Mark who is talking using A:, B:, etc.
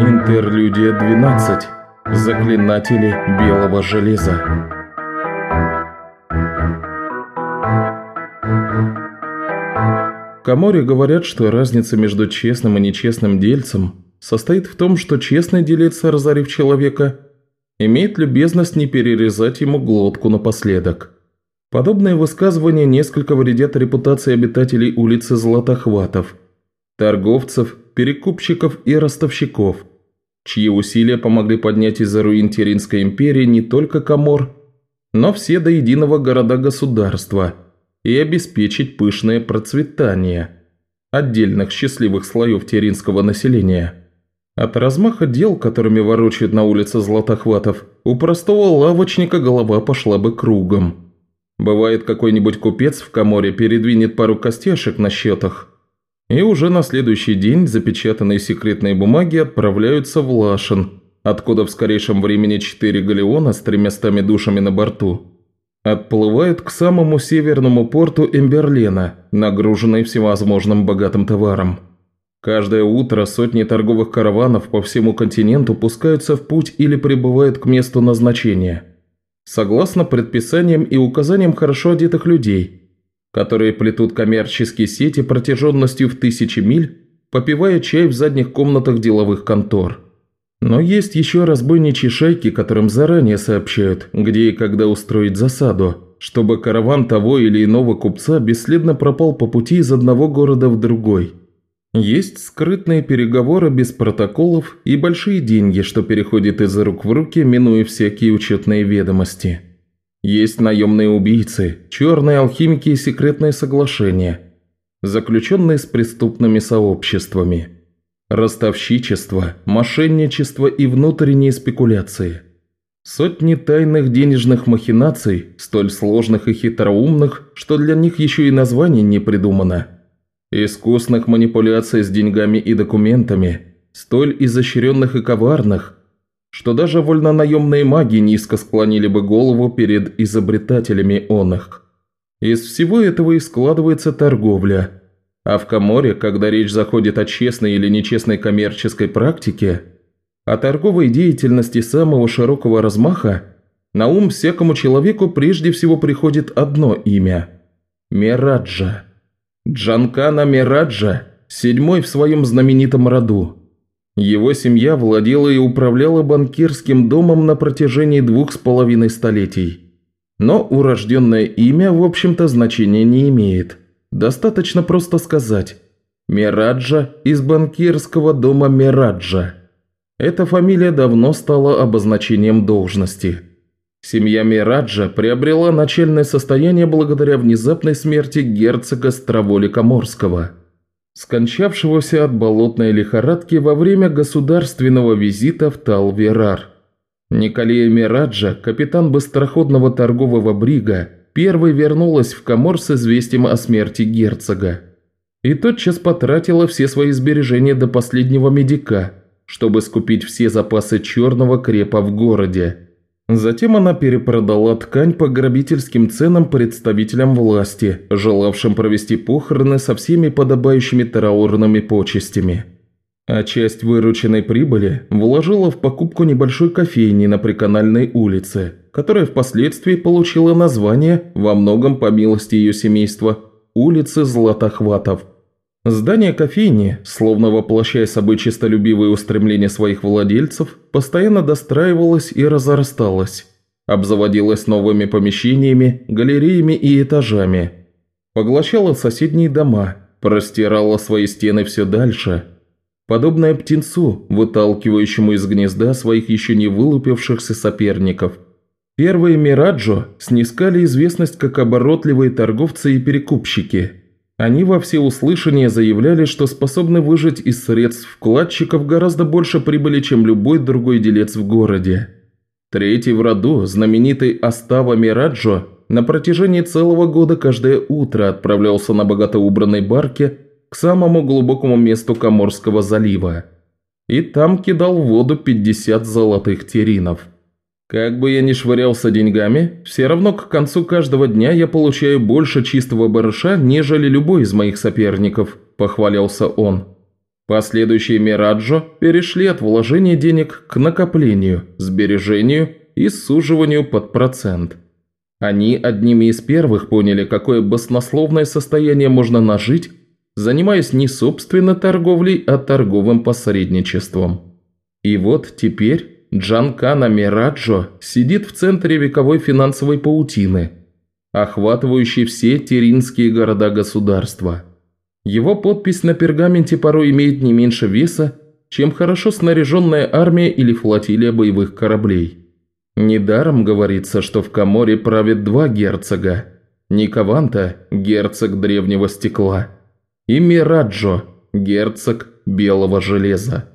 A: Интерлюдия 12. Заклинатели белого железа. В Каморе говорят, что разница между честным и нечестным дельцем состоит в том, что честный делец, разорив человека, имеет любезность не перерезать ему глотку напоследок. Подобные высказывания несколько вредят репутации обитателей улицы Златохватов, торговцев, перекупщиков и ростовщиков, чьи усилия помогли поднять из-за руин Теринской империи не только Камор, но все до единого города-государства и обеспечить пышное процветание отдельных счастливых слоев теринского населения. От размаха дел, которыми ворочают на улице Златохватов, у простого лавочника голова пошла бы кругом. Бывает, какой-нибудь купец в Каморе передвинет пару костяшек на счетах, и уже на следующий день запечатанные секретные бумаги отправляются в Лашин, откуда в скорейшем времени четыре галеона с тремястами душами на борту отплывают к самому северному порту Эмберлена, нагруженные всевозможным богатым товаром. Каждое утро сотни торговых караванов по всему континенту пускаются в путь или прибывают к месту назначения – согласно предписаниям и указаниям хорошо одетых людей, которые плетут коммерческие сети протяженностью в тысячи миль, попивая чай в задних комнатах деловых контор. Но есть еще разбойничьи шайки, которым заранее сообщают, где и когда устроить засаду, чтобы караван того или иного купца бесследно пропал по пути из одного города в другой – есть скрытные переговоры без протоколов и большие деньги, что переходят из рук в руки, минуя всякие учетные ведомости. Есть наемные убийцы, черные алхимики и секретные соглашения, заключенные с преступными сообществами, ростовщичество, мошенничество и внутренние спекуляции. Сотни тайных денежных махинаций, столь сложных и хитроумных, что для них еще и название не придумано – Искусных манипуляций с деньгами и документами, столь изощренных и коварных, что даже вольнонаемные маги низко склонили бы голову перед изобретателями оных. Из всего этого и складывается торговля. А в Каморе, когда речь заходит о честной или нечестной коммерческой практике, о торговой деятельности самого широкого размаха, на ум всякому человеку прежде всего приходит одно имя – Мираджа. Джанкана Мираджа, седьмой в своем знаменитом роду. Его семья владела и управляла банкирским домом на протяжении двух с половиной столетий. Но урожденное имя, в общем-то, значения не имеет. Достаточно просто сказать «Мираджа из банкирского дома Мираджа». Эта фамилия давно стала обозначением должности – Семья Мираджа приобрела начальное состояние благодаря внезапной смерти герцога Страволика Морского, скончавшегося от болотной лихорадки во время государственного визита в Талверар. Николея Мираджа, капитан быстроходного торгового брига, первой вернулась в Камор с известием о смерти герцога. И тотчас потратила все свои сбережения до последнего медяка, чтобы скупить все запасы черного крепа в городе – Затем она перепродала ткань по грабительским ценам представителям власти, желавшим провести похороны со всеми подобающими траурными почестями. А часть вырученной прибыли вложила в покупку небольшой кофейни на Приканальной улице, которая впоследствии получила название, во многом по милости ее семейства, улицы Златохватов – Здание кофейни, словно воплощая собой честолюбивые устремления своих владельцев, постоянно достраивалось и разрасталось, обзаводилось новыми помещениями, галереями и этажами, поглощало соседние дома, простирало свои стены все дальше, подобное птенцу, выталкивающему из гнезда своих еще не вылупившихся соперников. Первые Мираджо снискали известность как оборотливые торговцы и перекупщики – они во всеуслышание заявляли, что способны выжить из средств вкладчиков гораздо больше прибыли, чем любой другой делец в городе. Третий в роду, знаменитый Астава Мираджо, на протяжении целого года каждое утро отправлялся на богато убранной барке к самому глубокому месту Коморского залива. И там кидал в воду 50 золотых теринов. Как бы я ни швырялся деньгами, все равно к концу каждого дня я получаю больше чистого барыша, нежели любой из моих соперников», – похвалялся он. Последующие Мираджо перешли от вложения денег к накоплению, сбережению и суживанию под процент. Они одними из первых поняли, какое баснословное состояние можно нажить, занимаясь не собственно торговлей, а торговым посредничеством. И вот теперь Джанкана Мираджо сидит в центре вековой финансовой паутины, охватывающей все теринские города-государства. Его подпись на пергаменте порой имеет не меньше веса, чем хорошо снаряженная армия или флотилия боевых кораблей. Недаром говорится, что в Каморе правят два герцога. Никаванта – герцог древнего стекла, и Мираджо – герцог белого железа.